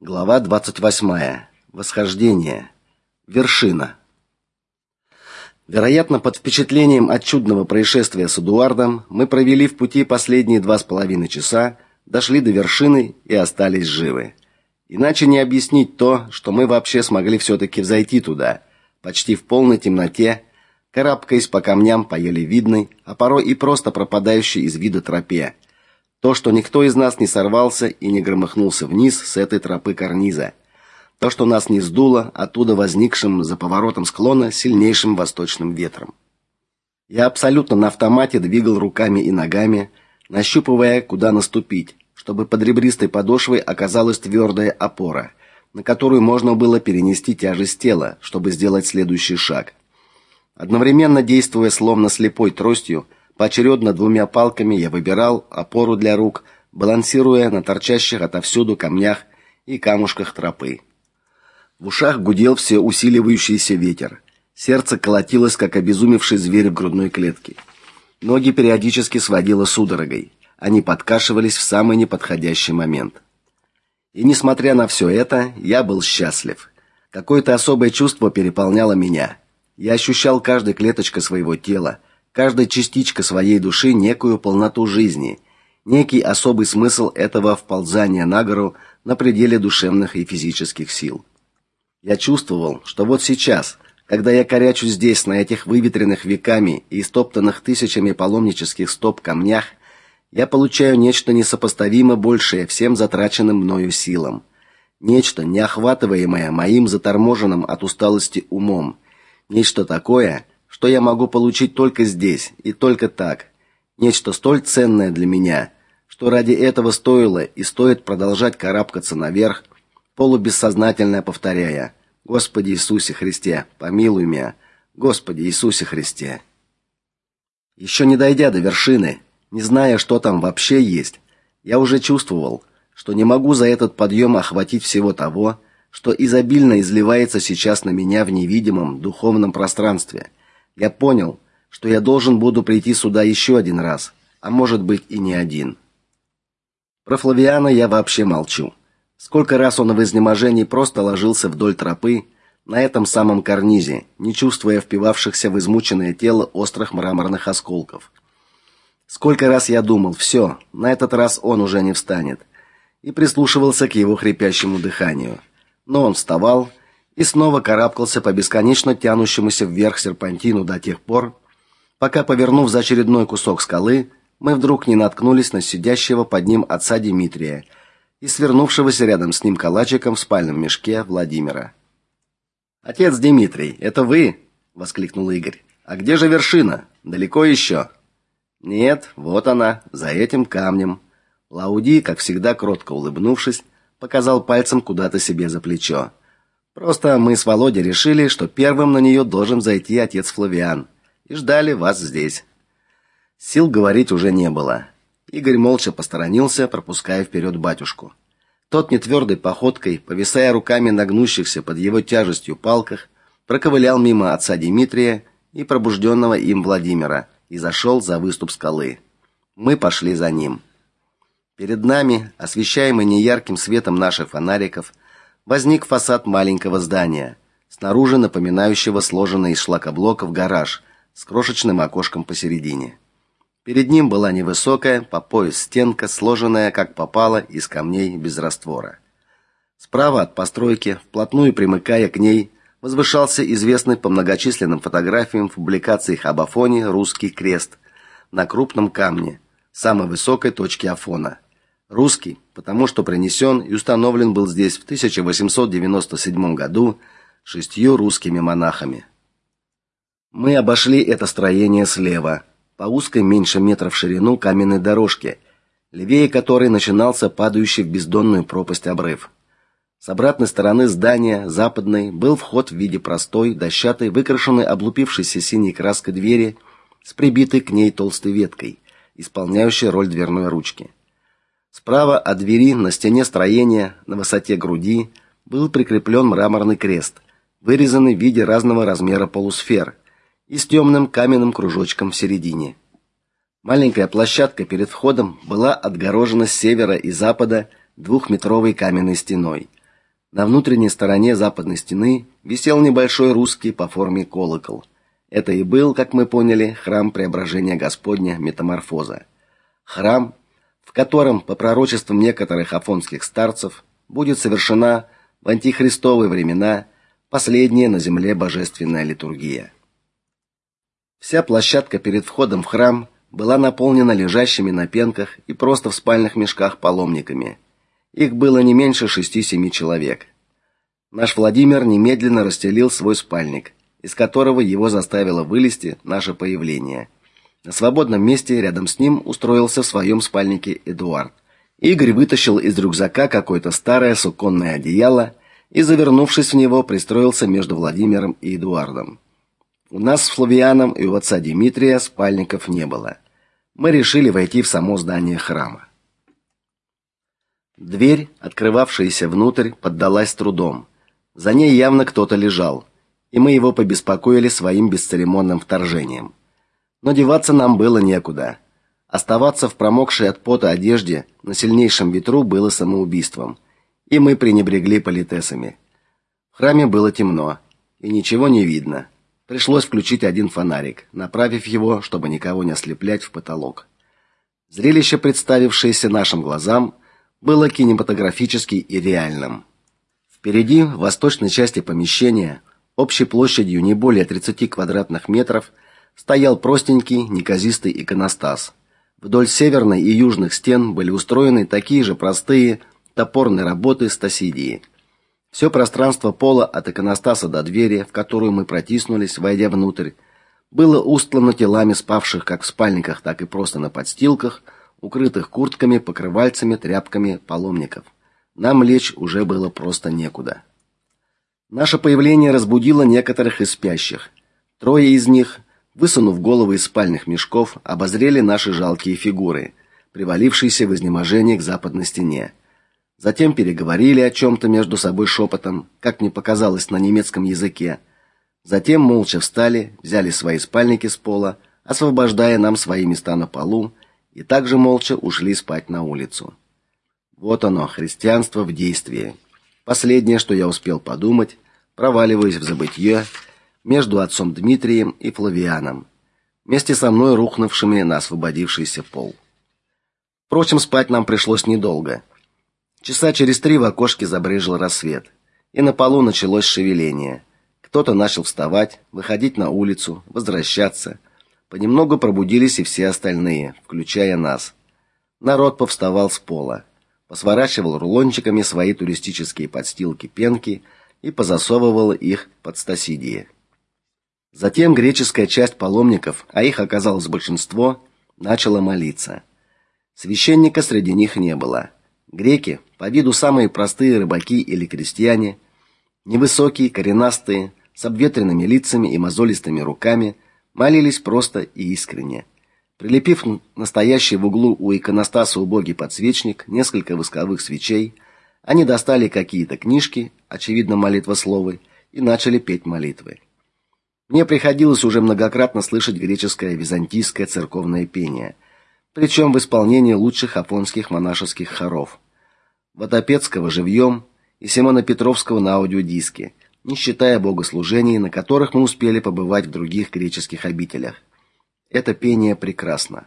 Глава 28. Восхождение. Вершина. Вероятно, под впечатлением от чудного происшествия с Эдуардом, мы провели в пути последние два с половиной часа, дошли до вершины и остались живы. Иначе не объяснить то, что мы вообще смогли все таки взойти туда, почти в полной темноте, карабкаясь по камням по еле видной, а порой и просто пропадающей из вида тропе то, что никто из нас не сорвался и не громыхнулся вниз с этой тропы карниза. То, что нас не сдуло оттуда возникшим за поворотом склона сильнейшим восточным ветром. Я абсолютно на автомате двигал руками и ногами, нащупывая, куда наступить, чтобы под ребристой подошвой оказалась твердая опора, на которую можно было перенести тяжесть тела, чтобы сделать следующий шаг. Одновременно действуя словно слепой тростью, Поочередно двумя палками я выбирал опору для рук, балансируя на торчащих отовсюду камнях и камушках тропы. В ушах гудел все усиливающийся ветер. Сердце колотилось, как обезумевший зверь в грудной клетке. Ноги периодически сводило судорогой. Они подкашивались в самый неподходящий момент. И несмотря на все это, я был счастлив. Какое-то особое чувство переполняло меня. Я ощущал каждой клеточкой своего тела, каждая частичка своей души некую полноту жизни, некий особый смысл этого вползания на гору на пределе душевных и физических сил. Я чувствовал, что вот сейчас, когда я корячусь здесь на этих выветренных веками и истоптанных тысячами паломнических стоп камнях, я получаю нечто несопоставимо большее всем затраченным мною силам, нечто неохватываемое моим заторможенным от усталости умом, нечто такое, что я могу получить только здесь и только так. Нечто столь ценное для меня, что ради этого стоило и стоит продолжать карабкаться наверх, полубессознательно повторяя: Господи Иисусе Христе, помилуй меня. Господи Иисусе Христе. Еще не дойдя до вершины, не зная, что там вообще есть, я уже чувствовал, что не могу за этот подъем охватить всего того, что изобильно изливается сейчас на меня в невидимом духовном пространстве. Я понял, что я должен буду прийти сюда еще один раз, а может быть и не один. Про Флавиана я вообще молчу. Сколько раз он в изнеможении просто ложился вдоль тропы на этом самом карнизе, не чувствуя впивавшихся в измученное тело острых мраморных осколков. Сколько раз я думал: все, на этот раз он уже не встанет, и прислушивался к его хрипящему дыханию. Но он вставал и снова карабкался по бесконечно тянущемуся вверх серпантину до тех пор, пока, повернув за очередной кусок скалы, мы вдруг не наткнулись на сидящего под ним отца Дмитрия и свернувшегося рядом с ним калачиком в спальном мешке Владимира. Отец Дмитрий, это вы? воскликнул Игорь. А где же вершина? Далеко еще?» Нет, вот она, за этим камнем. Лауди, как всегда кротко улыбнувшись, показал пальцем куда-то себе за плечо. Просто мы с Володей решили, что первым на нее должен зайти отец Флавиан, и ждали вас здесь. Сил говорить уже не было. Игорь молча посторонился, пропуская вперед батюшку. Тот нетвердой походкой, повисая руками на гнущихся под его тяжестью палках, проковылял мимо отца Дмитрия и пробужденного им Владимира и зашел за выступ скалы. Мы пошли за ним. Перед нами, освещаемый неярким светом наших фонариков, возник фасад маленького здания, снаружи напоминающего сложенный из шлакоблоков гараж с крошечным окошком посередине. Перед ним была невысокая, по пояс стенка, сложенная как попало из камней без раствора. Справа от постройки, вплотную примыкая к ней, возвышался известный по многочисленным фотографиям в публикациях об Афоне русский крест на крупном камне, самой высокой точке Афона. Русский, потому что принесен и установлен был здесь в 1897 году шестью русскими монахами. Мы обошли это строение слева, по узкой меньше метра в ширину каменной дорожке, левее которой начинался падающий в бездонную пропасть обрыв. С обратной стороны здания, западной, был вход в виде простой, дощатой, выкрашенной облупившейся синей краской двери с прибитой к ней толстой веткой, исполняющей роль дверной ручки. Справа от двери на стене строения на высоте груди был прикреплен мраморный крест, вырезанный в виде разного размера полусфер и с темным каменным кружочком в середине. Маленькая площадка перед входом была отгорожена с севера и запада двухметровой каменной стеной, На внутренней стороне западной стены висел небольшой русский по форме колокол. Это и был, как мы поняли, храм Преображения Господня Метаморфоза. Храм, в котором, по пророчествам некоторых афонских старцев, будет совершена в антихристовые времена последняя на земле божественная литургия. Вся площадка перед входом в храм была наполнена лежащими на пенках и просто в спальных мешках паломниками. Их было не меньше шести-семи человек. Наш Владимир немедленно расстелил свой спальник, из которого его заставило вылезти наше появление. На свободном месте рядом с ним устроился в своем спальнике Эдуард. Игорь вытащил из рюкзака какое-то старое суконное одеяло и, завернувшись в него, пристроился между Владимиром и Эдуардом. У нас с Флавианом и у отца Дмитрия спальников не было. Мы решили войти в само здание храма. Дверь, открывавшаяся внутрь, поддалась трудом. За ней явно кто-то лежал, и мы его побеспокоили своим бесцеремонным вторжением. Но деваться нам было некуда. Оставаться в промокшей от пота одежде на сильнейшем ветру было самоубийством, и мы пренебрегли политесами. В храме было темно, и ничего не видно. Пришлось включить один фонарик, направив его, чтобы никого не ослеплять в потолок. Зрелище, представившееся нашим глазам, было кинематографически и реальным. Впереди, в восточной части помещения, общей площадью не более 30 квадратных метров, стоял простенький, неказистый иконостас. Вдоль северной и южных стен были устроены такие же простые топорные работы стасидии – все пространство пола от иконостаса до двери, в которую мы протиснулись, войдя внутрь, было устлано телами спавших как в спальниках, так и просто на подстилках, укрытых куртками, покрывальцами, тряпками паломников. Нам лечь уже было просто некуда. Наше появление разбудило некоторых из спящих. Трое из них, высунув головы из спальных мешков, обозрели наши жалкие фигуры, привалившиеся в изнеможении к западной стене. Затем переговорили о чем то между собой шепотом, как мне показалось на немецком языке. Затем молча встали, взяли свои спальники с пола, освобождая нам свои места на полу, и также молча ушли спать на улицу. Вот оно, христианство в действии. Последнее, что я успел подумать, проваливаясь в забытье между отцом Дмитрием и Флавианом, вместе со мной рухнувшими на освободившийся пол. Впрочем, спать нам пришлось недолго. Часа через три в окошке забрезжил рассвет, и на полу началось шевеление. Кто-то начал вставать, выходить на улицу, возвращаться. Понемногу пробудились и все остальные, включая нас. Народ повставал с пола, посворачивал рулончиками свои туристические подстилки-пенки и позасовывал их под стасидии. Затем греческая часть паломников, а их оказалось большинство, начала молиться. Священника среди них не было. Греки, по виду самые простые рыбаки или крестьяне, невысокие, коренастые, с обветренными лицами и мозолистыми руками, молились просто и искренне. Прилепив настоящий в углу у иконостаса убогий подсвечник, несколько восковых свечей, они достали какие-то книжки, очевидно, молитвословы, и начали петь молитвы. Мне приходилось уже многократно слышать греческое византийское церковное пение – причем в исполнении лучших афонских монашеских хоров. Водопецкого живьем и Симона Петровского на аудиодиске, не считая богослужений, на которых мы успели побывать в других греческих обителях. Это пение прекрасно.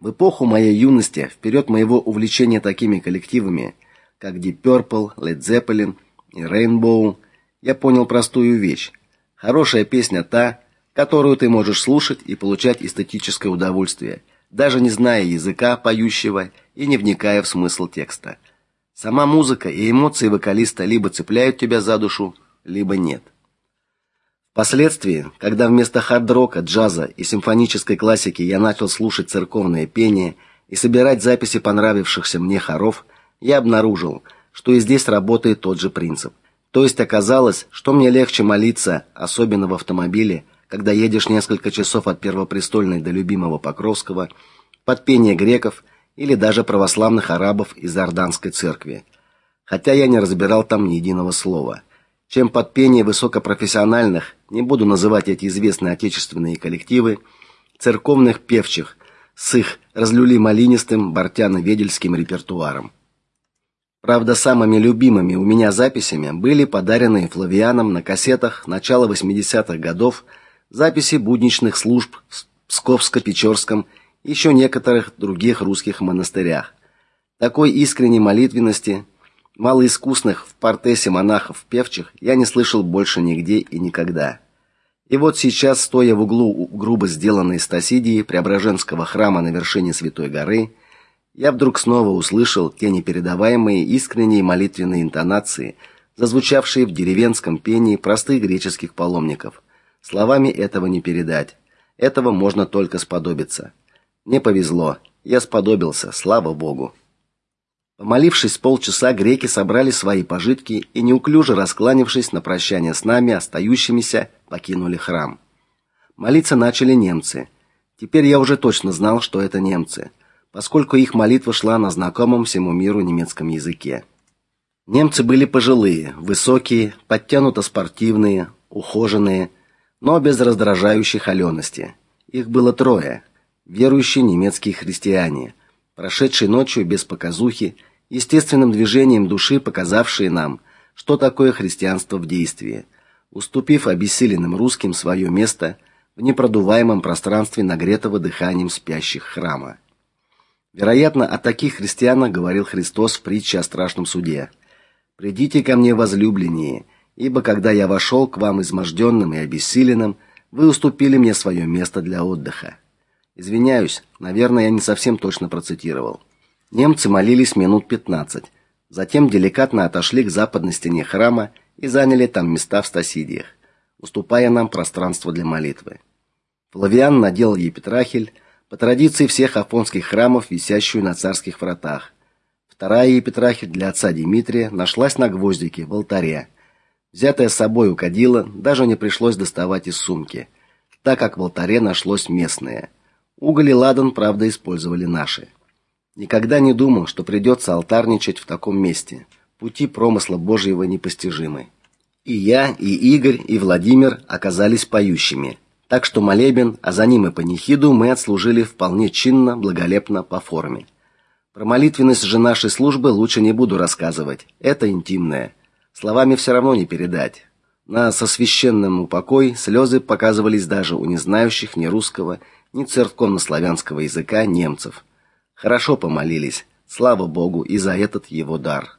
В эпоху моей юности, вперед моего увлечения такими коллективами, как Deep Purple, Led Zeppelin и Rainbow, я понял простую вещь. Хорошая песня та, которую ты можешь слушать и получать эстетическое удовольствие – даже не зная языка поющего и не вникая в смысл текста. Сама музыка и эмоции вокалиста либо цепляют тебя за душу, либо нет. Впоследствии, когда вместо хард-рока, джаза и симфонической классики я начал слушать церковное пение и собирать записи понравившихся мне хоров, я обнаружил, что и здесь работает тот же принцип. То есть оказалось, что мне легче молиться, особенно в автомобиле, когда едешь несколько часов от Первопрестольной до любимого Покровского, под пение греков или даже православных арабов из Иорданской церкви. Хотя я не разбирал там ни единого слова. Чем под пение высокопрофессиональных, не буду называть эти известные отечественные коллективы, церковных певчих с их разлюли малинистым бортяно-ведельским репертуаром. Правда, самыми любимыми у меня записями были подаренные Флавианом на кассетах начала 80-х годов записи будничных служб в Псковско-Печорском и еще некоторых других русских монастырях. Такой искренней молитвенности, малоискусных в портесе монахов певчих я не слышал больше нигде и никогда. И вот сейчас, стоя в углу грубо сделанной стасидии Преображенского храма на вершине Святой горы, я вдруг снова услышал те непередаваемые искренние молитвенные интонации, зазвучавшие в деревенском пении простых греческих паломников. Словами этого не передать. Этого можно только сподобиться. Мне повезло. Я сподобился, слава богу. Помолившись полчаса, греки собрали свои пожитки и неуклюже раскланившись на прощание с нами, остающимися, покинули храм. Молиться начали немцы. Теперь я уже точно знал, что это немцы, поскольку их молитва шла на знакомом всему миру немецком языке. Немцы были пожилые, высокие, подтянуто спортивные, ухоженные, но без раздражающей холёности. Их было трое: верующие немецкие христиане, прошедшие ночью без показухи, естественным движением души показавшие нам, что такое христианство в действии, уступив обессиленным русским свое место в непродуваемом пространстве нагретого дыханием спящих храма. Вероятно, о таких христианах говорил Христос в притче о страшном суде. Придите ко мне, возлюбленные, ибо когда я вошел к вам изможденным и обессиленным, вы уступили мне свое место для отдыха. Извиняюсь, наверное, я не совсем точно процитировал. Немцы молились минут 15, затем деликатно отошли к западной стене храма и заняли там места в стасидиях, уступая нам пространство для молитвы. Флавиан надел епитрахиль, по традиции всех афонских храмов, висящую на царских вратах. Вторая епитрахиль для отца Дмитрия нашлась на гвоздике в алтаре. Взятая с собой у кадила, даже не пришлось доставать из сумки, так как в алтаре нашлось местное – Уголь и ладан, правда, использовали наши. Никогда не думал, что придется алтарничать в таком месте. Пути промысла Божьего непостижимы. И я, и Игорь, и Владимир оказались поющими. Так что молебен, а за ним и панихиду мы отслужили вполне чинно, благолепно по форме. Про молитвенность же нашей службы лучше не буду рассказывать. Это интимное. Словами все равно не передать. На сосвященном упокой слезы показывались даже у незнающих ни русского, ни церковно-славянского языка немцев. Хорошо помолились, слава Богу, и за этот его дар.